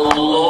Allah.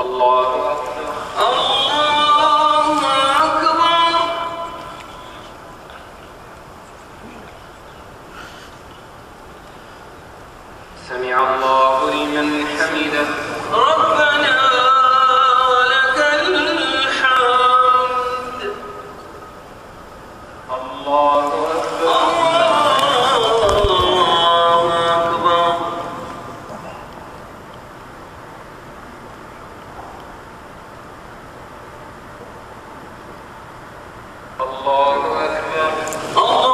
الله أكبر Allah,